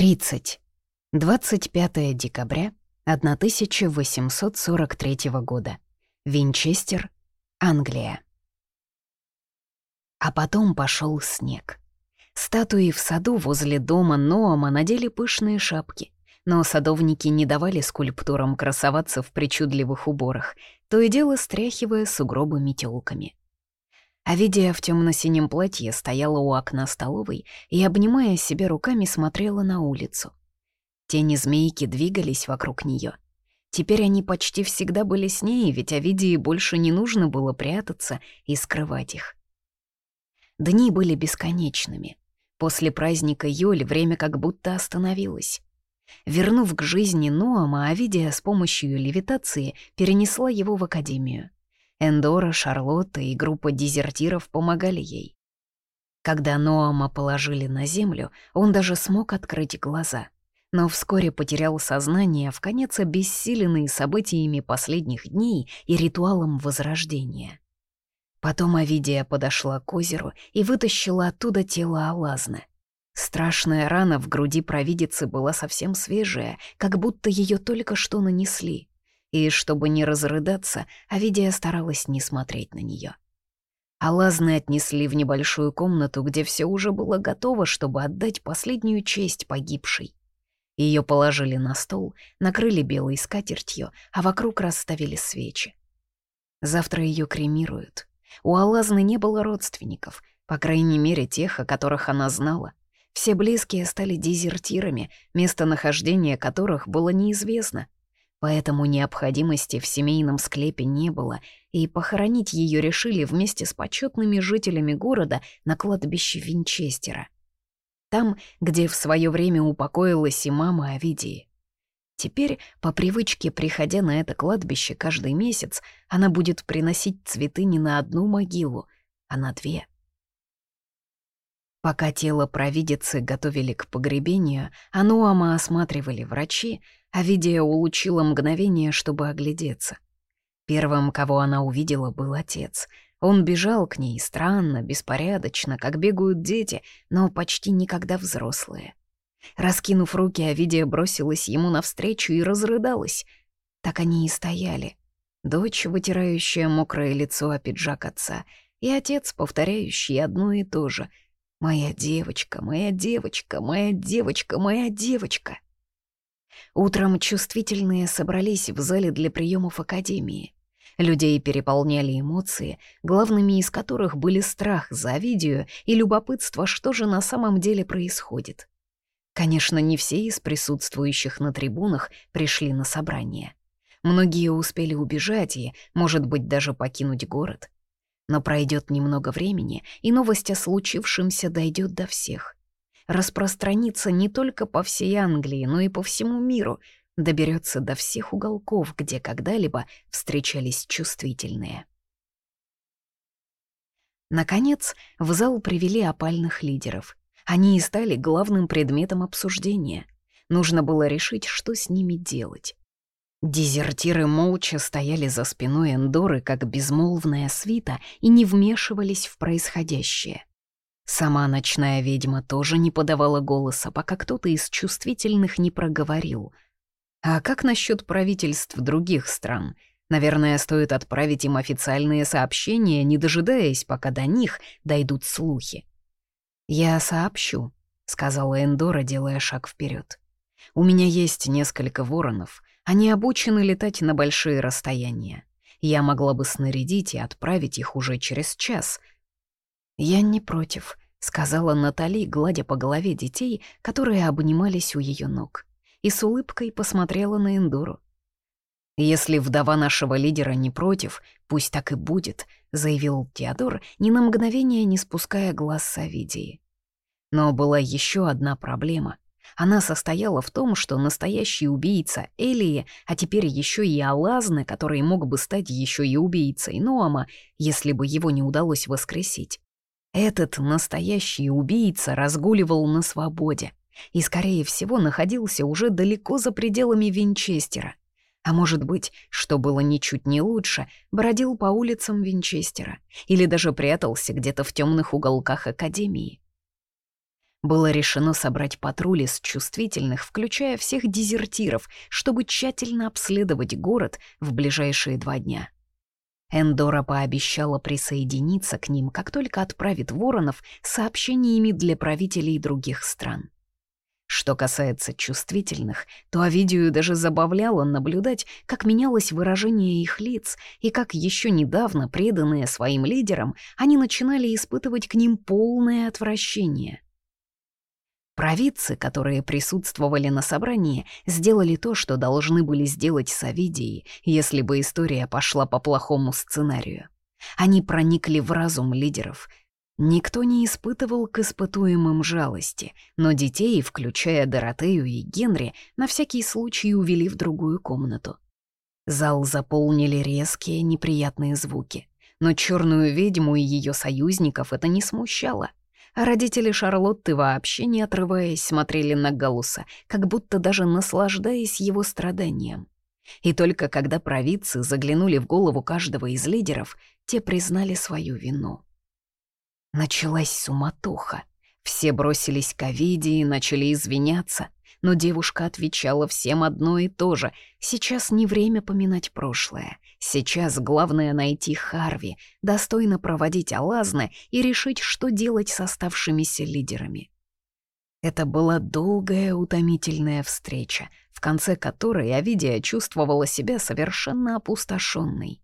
30. 25 декабря 1843 года. Винчестер, Англия. А потом пошел снег. Статуи в саду возле дома Ноама надели пышные шапки, но садовники не давали скульптурам красоваться в причудливых уборах, то и дело стряхивая сугробы метелками. Авидия в темно-синем платье стояла у окна столовой и, обнимая себя руками, смотрела на улицу. Тени змейки двигались вокруг нее. Теперь они почти всегда были с ней, ведь Авидии больше не нужно было прятаться и скрывать их. Дни были бесконечными. После праздника Йоль время как будто остановилось. Вернув к жизни Ноама, Авидия с помощью левитации перенесла его в академию. Эндора, Шарлотта и группа дезертиров помогали ей. Когда Ноама положили на землю, он даже смог открыть глаза, но вскоре потерял сознание, в конец обессиленный событиями последних дней и ритуалом Возрождения. Потом Авидия подошла к озеру и вытащила оттуда тело Алазны. Страшная рана в груди провидицы была совсем свежая, как будто ее только что нанесли и, чтобы не разрыдаться, Авидия старалась не смотреть на нее. Алазны отнесли в небольшую комнату, где все уже было готово, чтобы отдать последнюю честь погибшей. Ее положили на стол, накрыли белой скатертью, а вокруг расставили свечи. Завтра ее кремируют. У Алазны не было родственников, по крайней мере, тех, о которых она знала. Все близкие стали дезертирами, местонахождение которых было неизвестно — Поэтому необходимости в семейном склепе не было, и похоронить ее решили вместе с почетными жителями города на кладбище Винчестера. Там, где в свое время упокоилась и мама Овидии. Теперь, по привычке, приходя на это кладбище каждый месяц, она будет приносить цветы не на одну могилу, а на две. Пока тело провидицы готовили к погребению, Ануама осматривали врачи, а Видия улучила мгновение, чтобы оглядеться. Первым, кого она увидела, был отец. Он бежал к ней странно, беспорядочно, как бегают дети, но почти никогда взрослые. Раскинув руки, Авидия бросилась ему навстречу и разрыдалась. Так они и стояли. Дочь, вытирающая мокрое лицо о пиджак отца, и отец, повторяющий одно и то же — Моя девочка, моя девочка, моя девочка, моя девочка. Утром чувствительные собрались в зале для приемов Академии. Людей переполняли эмоции, главными из которых были страх за видео и любопытство, что же на самом деле происходит. Конечно, не все из присутствующих на трибунах пришли на собрание. Многие успели убежать и, может быть, даже покинуть город. Но пройдет немного времени, и новость о случившемся дойдет до всех. Распространится не только по всей Англии, но и по всему миру, доберется до всех уголков, где когда-либо встречались чувствительные. Наконец, в зал привели опальных лидеров. Они и стали главным предметом обсуждения. Нужно было решить, что с ними делать. Дезертиры молча стояли за спиной Эндоры, как безмолвная свита, и не вмешивались в происходящее. Сама ночная ведьма тоже не подавала голоса, пока кто-то из чувствительных не проговорил. А как насчет правительств других стран? Наверное, стоит отправить им официальные сообщения, не дожидаясь, пока до них дойдут слухи. «Я сообщу», — сказала Эндора, делая шаг вперед. «У меня есть несколько воронов». Они обучены летать на большие расстояния. Я могла бы снарядить и отправить их уже через час. «Я не против», — сказала Натали, гладя по голове детей, которые обнимались у ее ног, и с улыбкой посмотрела на Эндуру. «Если вдова нашего лидера не против, пусть так и будет», — заявил Теодор, ни на мгновение не спуская глаз с Овидии. Но была еще одна проблема — она состояла в том, что настоящий убийца Элии, а теперь еще и Алазны, который мог бы стать еще и убийцей Ноама, если бы его не удалось воскресить. Этот настоящий убийца разгуливал на свободе и, скорее всего, находился уже далеко за пределами Винчестера. А может быть, что было ничуть не лучше, бродил по улицам Винчестера или даже прятался где-то в темных уголках Академии. Было решено собрать патрули с чувствительных, включая всех дезертиров, чтобы тщательно обследовать город в ближайшие два дня. Эндора пообещала присоединиться к ним, как только отправит воронов сообщениями для правителей других стран. Что касается чувствительных, то Овидию даже забавляло наблюдать, как менялось выражение их лиц, и как еще недавно, преданные своим лидерам, они начинали испытывать к ним полное отвращение. Провидцы, которые присутствовали на собрании, сделали то, что должны были сделать с Овидией, если бы история пошла по плохому сценарию. Они проникли в разум лидеров, Никто не испытывал к испытуемым жалости, но детей, включая Доротею и Генри, на всякий случай увели в другую комнату. Зал заполнили резкие, неприятные звуки. Но черную ведьму и ее союзников это не смущало. Родители Шарлотты вообще не отрываясь смотрели на Галуса, как будто даже наслаждаясь его страданием. И только когда провидцы заглянули в голову каждого из лидеров, те признали свою вину. Началась суматоха. Все бросились к Овиде и начали извиняться, но девушка отвечала всем одно и то же. Сейчас не время поминать прошлое. Сейчас главное найти Харви, достойно проводить Алазна и решить, что делать с оставшимися лидерами. Это была долгая, утомительная встреча, в конце которой Овидия чувствовала себя совершенно опустошенной.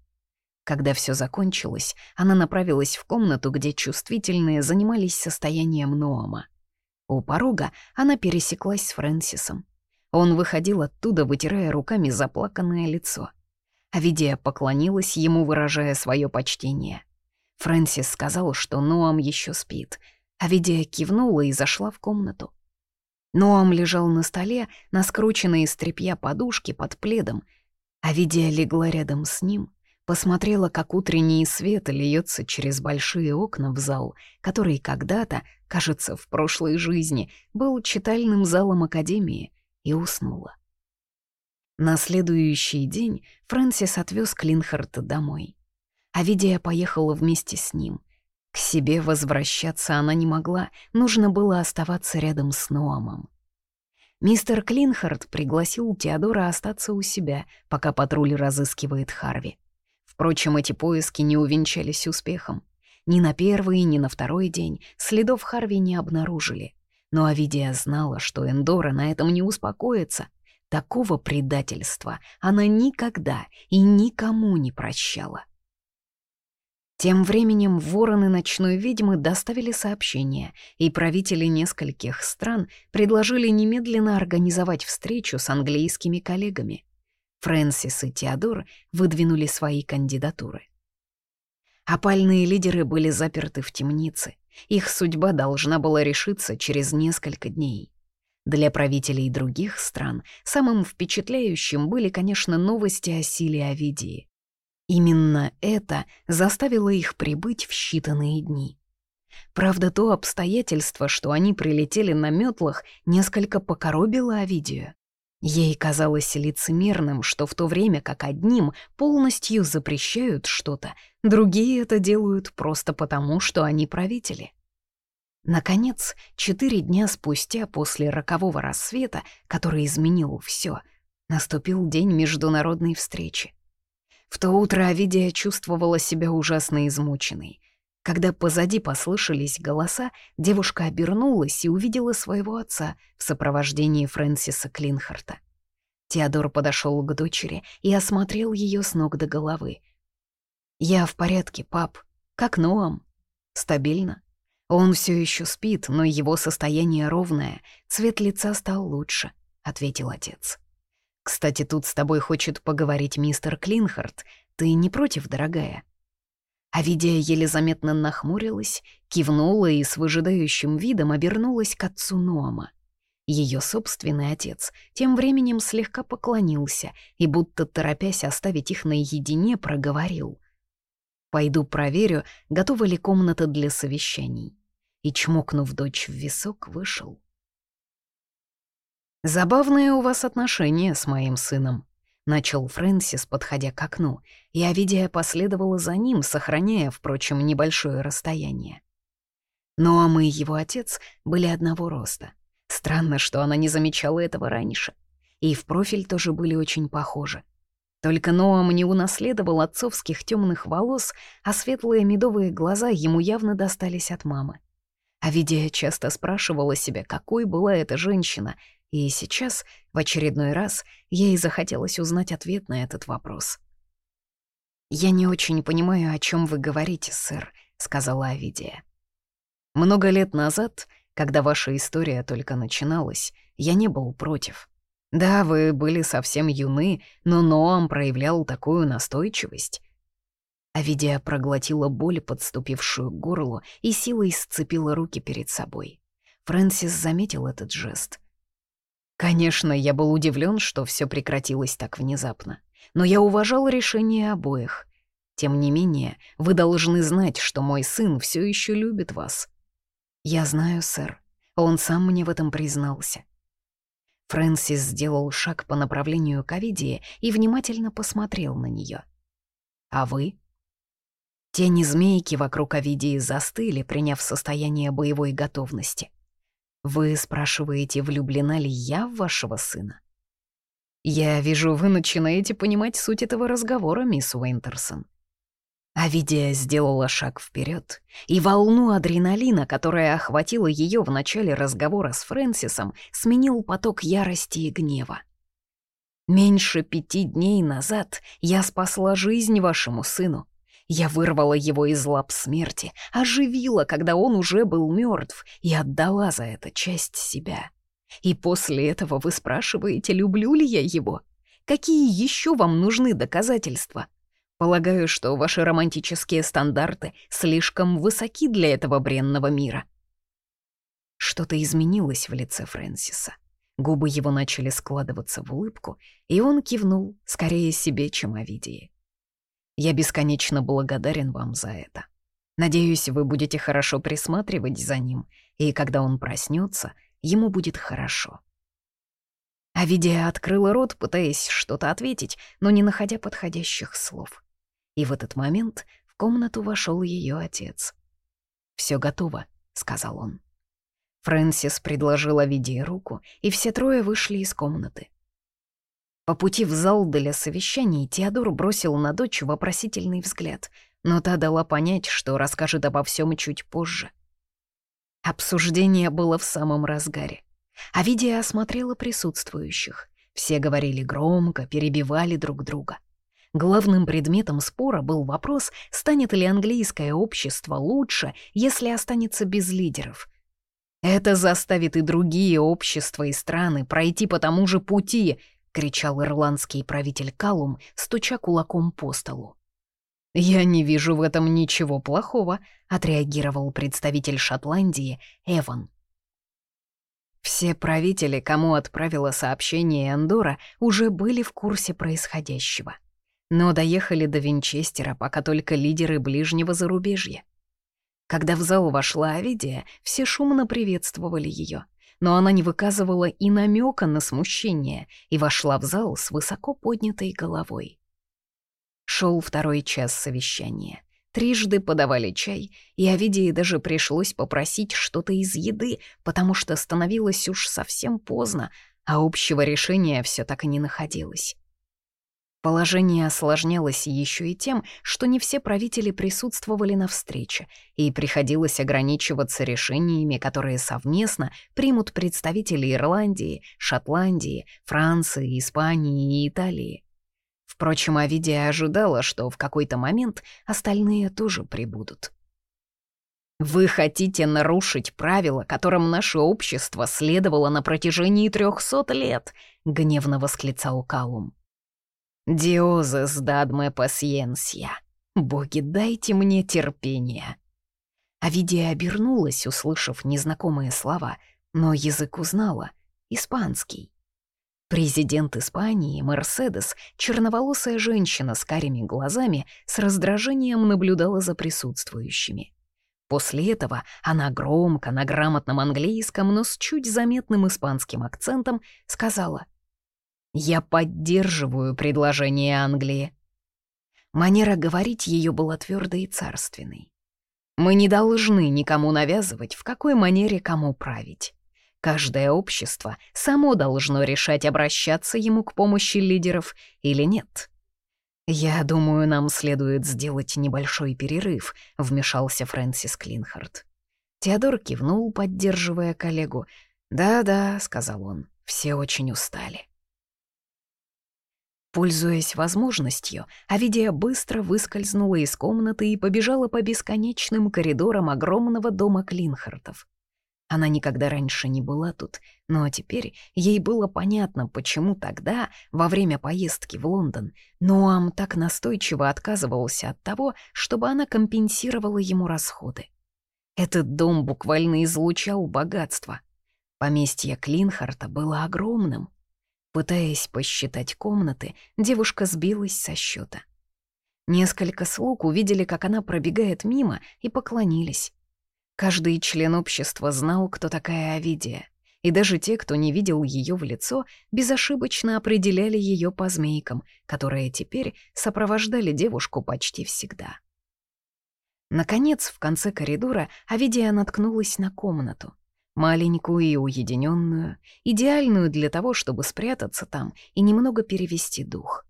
Когда все закончилось, она направилась в комнату, где чувствительные занимались состоянием Ноама. У порога она пересеклась с Фрэнсисом. Он выходил оттуда, вытирая руками заплаканное лицо. Авидия поклонилась ему, выражая свое почтение. Фрэнсис сказал, что Ноам еще спит. Авидия кивнула и зашла в комнату. Ноам лежал на столе, на скрученной из тряпья подушке под пледом. Авидия легла рядом с ним — посмотрела, как утренний свет льется через большие окна в зал, который когда-то, кажется, в прошлой жизни, был читальным залом Академии, и уснула. На следующий день Фрэнсис отвез Клинхарта домой. А Видия поехала вместе с ним. К себе возвращаться она не могла, нужно было оставаться рядом с Ноамом. Мистер Клинхард пригласил Теодора остаться у себя, пока патруль разыскивает Харви. Впрочем, эти поиски не увенчались успехом. Ни на первый, ни на второй день следов Харви не обнаружили. Но Авидия знала, что Эндора на этом не успокоится. Такого предательства она никогда и никому не прощала. Тем временем вороны ночной ведьмы доставили сообщение, и правители нескольких стран предложили немедленно организовать встречу с английскими коллегами. Фрэнсис и Теодор выдвинули свои кандидатуры. Опальные лидеры были заперты в темнице. Их судьба должна была решиться через несколько дней. Для правителей других стран самым впечатляющим были, конечно, новости о силе Овидии. Именно это заставило их прибыть в считанные дни. Правда, то обстоятельство, что они прилетели на метлах, несколько покоробило Овидию. Ей казалось лицемерным, что в то время как одним полностью запрещают что-то, другие это делают просто потому, что они правители. Наконец, четыре дня спустя после рокового рассвета, который изменил все, наступил день международной встречи. В то утро Авидия чувствовала себя ужасно измученной. Когда позади послышались голоса, девушка обернулась и увидела своего отца в сопровождении Фрэнсиса Клинхарта. Теодор подошел к дочери и осмотрел ее с ног до головы. «Я в порядке, пап. Как Ноам?» «Стабильно. Он все еще спит, но его состояние ровное, цвет лица стал лучше», — ответил отец. «Кстати, тут с тобой хочет поговорить мистер Клинхарт. Ты не против, дорогая?» Авидия еле заметно нахмурилась, кивнула и с выжидающим видом обернулась к отцу Ноама. Ее собственный отец тем временем слегка поклонился и, будто торопясь оставить их наедине, проговорил. «Пойду проверю, готова ли комната для совещаний». И, чмокнув дочь в висок, вышел. «Забавные у вас отношения с моим сыном», Начал Фрэнсис, подходя к окну, и Авидия последовала за ним, сохраняя, впрочем, небольшое расстояние. Ну а мы и его отец были одного роста. Странно, что она не замечала этого раньше. И в профиль тоже были очень похожи. Только Ноам не унаследовал отцовских темных волос, а светлые медовые глаза ему явно достались от мамы. А Видия часто спрашивала себя, какой была эта женщина, и сейчас, в очередной раз, ей захотелось узнать ответ на этот вопрос. «Я не очень понимаю, о чем вы говорите, сэр», — сказала Авидия. «Много лет назад, когда ваша история только начиналась, я не был против. Да, вы были совсем юны, но Ноам проявлял такую настойчивость. Авидия проглотила боль, подступившую к горлу, и силой сцепила руки перед собой. Фрэнсис заметил этот жест. Конечно, я был удивлен, что все прекратилось так внезапно, но я уважал решение обоих. Тем не менее, вы должны знать, что мой сын все еще любит вас. Я знаю, сэр. Он сам мне в этом признался. Фрэнсис сделал шаг по направлению к Авидии и внимательно посмотрел на нее. «А вы?» Тени змейки вокруг Авидии застыли, приняв состояние боевой готовности. «Вы спрашиваете, влюблена ли я в вашего сына?» «Я вижу, вы начинаете понимать суть этого разговора, мисс Уинтерсон». Авидия сделала шаг вперед, и волну адреналина, которая охватила ее в начале разговора с Фрэнсисом, сменил поток ярости и гнева. «Меньше пяти дней назад я спасла жизнь вашему сыну. Я вырвала его из лап смерти, оживила, когда он уже был мертв, и отдала за это часть себя. И после этого вы спрашиваете, люблю ли я его? Какие еще вам нужны доказательства? Полагаю, что ваши романтические стандарты слишком высоки для этого бренного мира. Что-то изменилось в лице Фрэнсиса. Губы его начали складываться в улыбку, и он кивнул, скорее себе, чем Овидии. Я бесконечно благодарен вам за это. Надеюсь, вы будете хорошо присматривать за ним, и когда он проснется, ему будет хорошо». Авидия открыла рот, пытаясь что-то ответить, но не находя подходящих слов. И в этот момент в комнату вошел ее отец. Все готово», — сказал он. Фрэнсис предложила Видии руку, и все трое вышли из комнаты. По пути в зал для совещаний Теодор бросил на дочь вопросительный взгляд, но та дала понять, что расскажет обо всем чуть позже. Обсуждение было в самом разгаре. А Видия осмотрела присутствующих. Все говорили громко, перебивали друг друга. Главным предметом спора был вопрос, станет ли английское общество лучше, если останется без лидеров. Это заставит и другие общества и страны пройти по тому же пути — кричал ирландский правитель Калум, стуча кулаком по столу. «Я не вижу в этом ничего плохого», — отреагировал представитель Шотландии Эван. Все правители, кому отправила сообщение Эндора, уже были в курсе происходящего. Но доехали до Винчестера пока только лидеры ближнего зарубежья. Когда в зал вошла Авидия, все шумно приветствовали ее но она не выказывала и намека на смущение и вошла в зал с высоко поднятой головой. Шел второй час совещания. Трижды подавали чай, и Овидии даже пришлось попросить что-то из еды, потому что становилось уж совсем поздно, а общего решения все так и не находилось. Положение осложнялось еще и тем, что не все правители присутствовали на встрече, и приходилось ограничиваться решениями, которые совместно примут представители Ирландии, Шотландии, Франции, Испании и Италии. Впрочем, Авидия ожидала, что в какой-то момент остальные тоже прибудут. «Вы хотите нарушить правила, которым наше общество следовало на протяжении трехсот лет», — гневно восклицал Калум. «Диозес дадме пасьенсия! Боги, дайте мне терпение!» Авидия обернулась, услышав незнакомые слова, но язык узнала — испанский. Президент Испании, Мерседес, черноволосая женщина с карими глазами, с раздражением наблюдала за присутствующими. После этого она громко, на грамотном английском, но с чуть заметным испанским акцентом сказала — я поддерживаю предложение Англии. Манера говорить ее была твердой и царственной. Мы не должны никому навязывать, в какой манере кому править. Каждое общество само должно решать, обращаться ему к помощи лидеров или нет. «Я думаю, нам следует сделать небольшой перерыв», — вмешался Фрэнсис Клинхард. Теодор кивнул, поддерживая коллегу. «Да-да», — сказал он, — «все очень устали». Пользуясь возможностью, Авидия быстро выскользнула из комнаты и побежала по бесконечным коридорам огромного дома Клинхартов. Она никогда раньше не была тут, но теперь ей было понятно, почему тогда, во время поездки в Лондон, Ноам так настойчиво отказывался от того, чтобы она компенсировала ему расходы. Этот дом буквально излучал богатство. Поместье Клинхарта было огромным — Пытаясь посчитать комнаты, девушка сбилась со счета. Несколько слуг увидели, как она пробегает мимо, и поклонились. Каждый член общества знал, кто такая Авидия, и даже те, кто не видел ее в лицо, безошибочно определяли ее по змейкам, которые теперь сопровождали девушку почти всегда. Наконец, в конце коридора Авидия наткнулась на комнату маленькую и уединенную, идеальную для того, чтобы спрятаться там и немного перевести дух.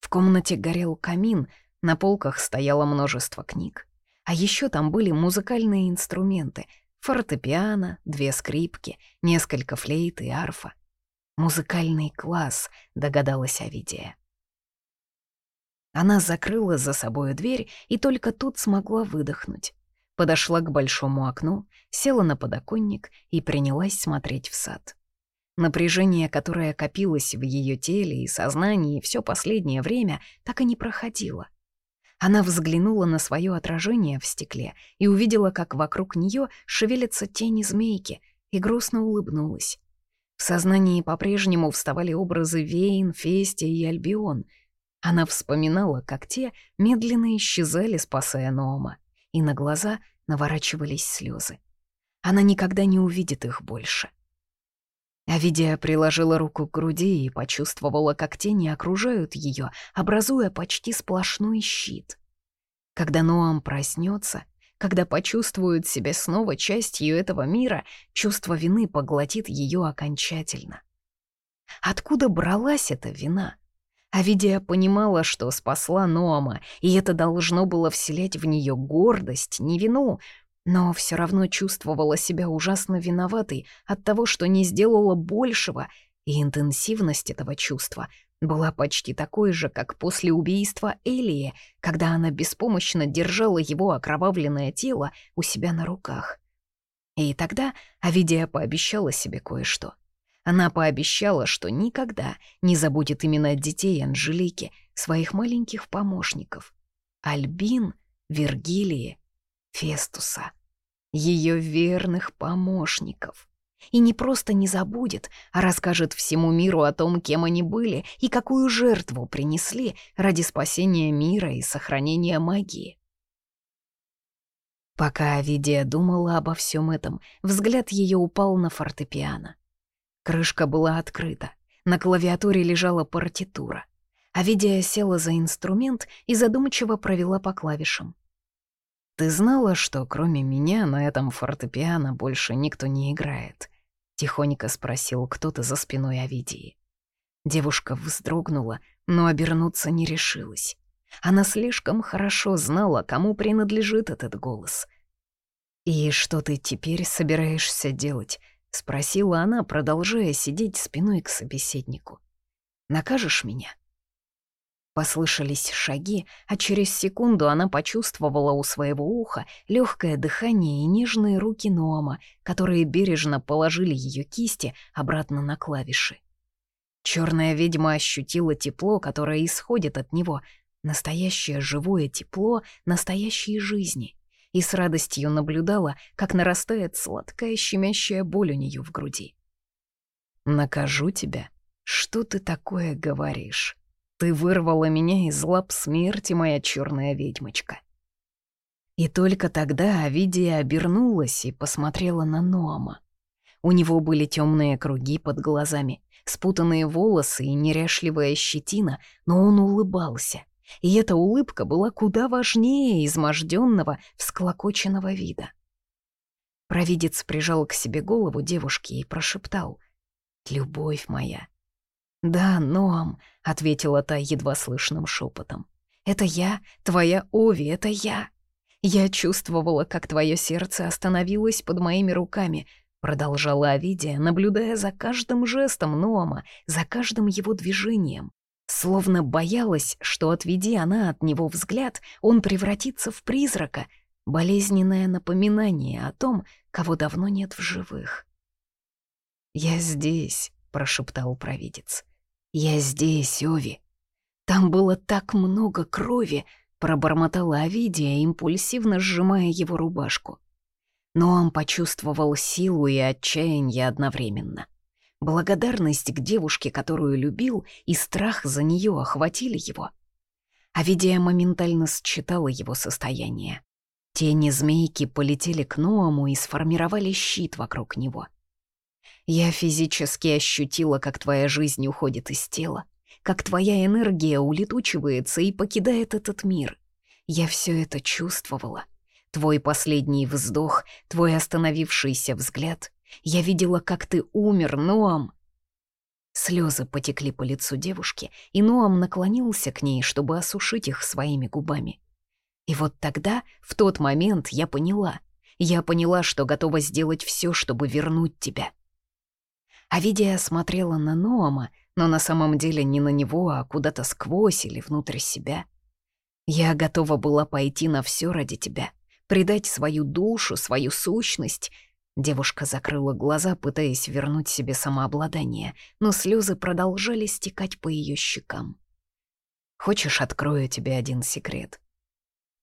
В комнате горел камин, на полках стояло множество книг. А еще там были музыкальные инструменты — фортепиано, две скрипки, несколько флейт и арфа. «Музыкальный класс», — догадалась Авидия. Она закрыла за собой дверь и только тут смогла выдохнуть подошла к большому окну, села на подоконник и принялась смотреть в сад. Напряжение, которое копилось в ее теле и сознании все последнее время, так и не проходило. Она взглянула на свое отражение в стекле и увидела, как вокруг нее шевелятся тени змейки, и грустно улыбнулась. В сознании по-прежнему вставали образы Вейн, Фести и Альбион. Она вспоминала, как те медленно исчезали, спасая Нома и на глаза наворачивались слезы. Она никогда не увидит их больше. Авидия приложила руку к груди и почувствовала, как тени окружают ее, образуя почти сплошной щит. Когда Ноам проснется, когда почувствует себя снова частью этого мира, чувство вины поглотит ее окончательно. Откуда бралась эта вина? Авидия понимала, что спасла Ноама, и это должно было вселять в нее гордость, не вину, но все равно чувствовала себя ужасно виноватой от того, что не сделала большего, и интенсивность этого чувства была почти такой же, как после убийства Элии, когда она беспомощно держала его окровавленное тело у себя на руках. И тогда Авидия пообещала себе кое-что. Она пообещала, что никогда не забудет именно детей Анжелики, своих маленьких помощников. Альбин, Вергилии, Фестуса. Ее верных помощников. И не просто не забудет, а расскажет всему миру о том, кем они были и какую жертву принесли ради спасения мира и сохранения магии. Пока Авидия думала обо всем этом, взгляд ее упал на фортепиано. Крышка была открыта. На клавиатуре лежала партитура. Авидия села за инструмент и задумчиво провела по клавишам. «Ты знала, что кроме меня на этом фортепиано больше никто не играет?» — тихонько спросил кто-то за спиной Авидии. Девушка вздрогнула, но обернуться не решилась. Она слишком хорошо знала, кому принадлежит этот голос. «И что ты теперь собираешься делать?» — спросила она, продолжая сидеть спиной к собеседнику. «Накажешь меня?» Послышались шаги, а через секунду она почувствовала у своего уха легкое дыхание и нежные руки Ноама, которые бережно положили ее кисти обратно на клавиши. Черная ведьма ощутила тепло, которое исходит от него, настоящее живое тепло настоящей жизни и с радостью наблюдала, как нарастает сладкая щемящая боль у нее в груди. «Накажу тебя? Что ты такое говоришь? Ты вырвала меня из лап смерти, моя черная ведьмочка». И только тогда Авидия обернулась и посмотрела на Ноама. У него были темные круги под глазами, спутанные волосы и неряшливая щетина, но он улыбался, И эта улыбка была куда важнее изможденного, всклокоченного вида. Провидец прижал к себе голову девушки и прошептал «Любовь моя». «Да, Ноам», — ответила та едва слышным шепотом. «Это я, твоя Ови, это я. Я чувствовала, как твое сердце остановилось под моими руками», — продолжала Авидия, наблюдая за каждым жестом Ноама, за каждым его движением. Словно боялась, что, отведи она от него взгляд, он превратится в призрака, болезненное напоминание о том, кого давно нет в живых. «Я здесь», — прошептал провидец. «Я здесь, Ови». Там было так много крови, пробормотала Авидия, импульсивно сжимая его рубашку. Но он почувствовал силу и отчаяние одновременно. Благодарность к девушке, которую любил, и страх за нее охватили его. Авидия моментально считала его состояние. Тени змейки полетели к Ноаму и сформировали щит вокруг него. Я физически ощутила, как твоя жизнь уходит из тела, как твоя энергия улетучивается и покидает этот мир. Я все это чувствовала. Твой последний вздох, твой остановившийся взгляд. Я видела, как ты умер, Ноам. Слезы потекли по лицу девушки, и Ноам наклонился к ней, чтобы осушить их своими губами. И вот тогда, в тот момент, я поняла. Я поняла, что готова сделать все, чтобы вернуть тебя. Авидия смотрела на Ноама, но на самом деле не на него, а куда-то сквозь или внутрь себя. Я готова была пойти на все ради тебя, предать свою душу, свою сущность. Девушка закрыла глаза, пытаясь вернуть себе самообладание, но слезы продолжали стекать по ее щекам. «Хочешь, открою тебе один секрет?»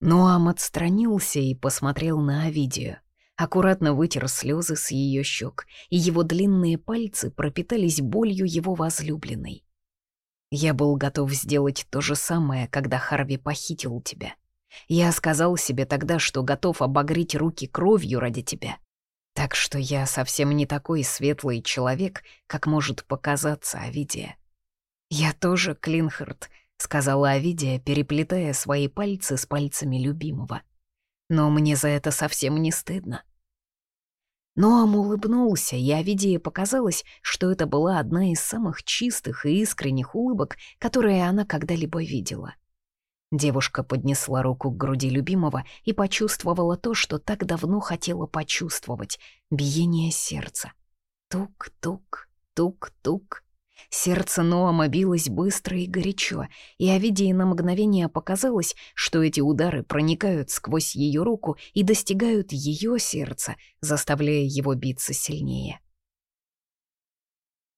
Ноам отстранился и посмотрел на Авидию. Аккуратно вытер слезы с ее щек, и его длинные пальцы пропитались болью его возлюбленной. «Я был готов сделать то же самое, когда Харви похитил тебя. Я сказал себе тогда, что готов обогреть руки кровью ради тебя. Так что я совсем не такой светлый человек, как может показаться Авидия. Я тоже Клинхард, — сказала Авидия, переплетая свои пальцы с пальцами любимого. «Но мне за это совсем не стыдно». Ноам улыбнулся, и Авидии показалось, что это была одна из самых чистых и искренних улыбок, которые она когда-либо видела. Девушка поднесла руку к груди любимого и почувствовала то, что так давно хотела почувствовать — биение сердца. Тук-тук, тук-тук. Сердце Ноама билось быстро и горячо, и Авидии на мгновение показалось, что эти удары проникают сквозь ее руку и достигают ее сердца, заставляя его биться сильнее.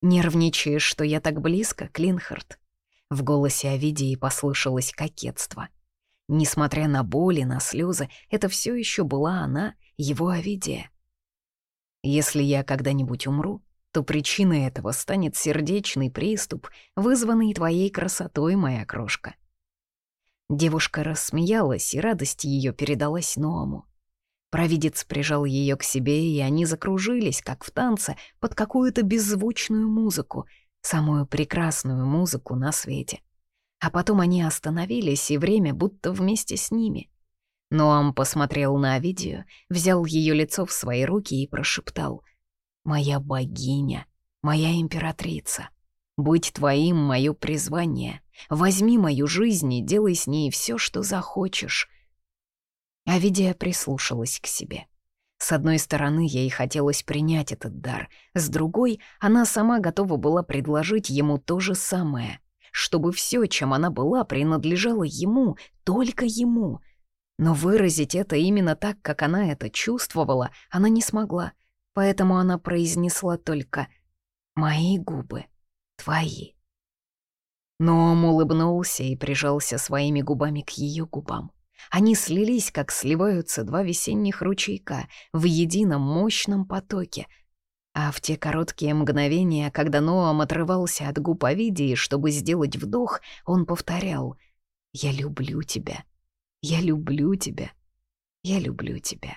«Нервничаешь, что я так близко, Клинхард?» В голосе Авидии послышалось кокетство. Несмотря на боль и на слезы, это все еще была она, его Авидия. «Если я когда-нибудь умру, то причиной этого станет сердечный приступ, вызванный твоей красотой, моя крошка. Девушка рассмеялась, и радость ее передалась Ноаму. Провидец прижал ее к себе, и они закружились, как в танце, под какую-то беззвучную музыку, самую прекрасную музыку на свете. А потом они остановились, и время будто вместе с ними. Ноам посмотрел на Авидию, взял ее лицо в свои руки и прошептал моя богиня, моя императрица. Быть твоим — мое призвание. Возьми мою жизнь и делай с ней все, что захочешь». Авидия прислушалась к себе. С одной стороны, ей хотелось принять этот дар, с другой, она сама готова была предложить ему то же самое, чтобы все, чем она была, принадлежало ему, только ему. Но выразить это именно так, как она это чувствовала, она не смогла, поэтому она произнесла только «Мои губы, твои». Но он улыбнулся и прижался своими губами к ее губам. Они слились, как сливаются два весенних ручейка в едином мощном потоке. А в те короткие мгновения, когда Ноам отрывался от губ Овидии, чтобы сделать вдох, он повторял «Я люблю тебя, я люблю тебя, я люблю тебя».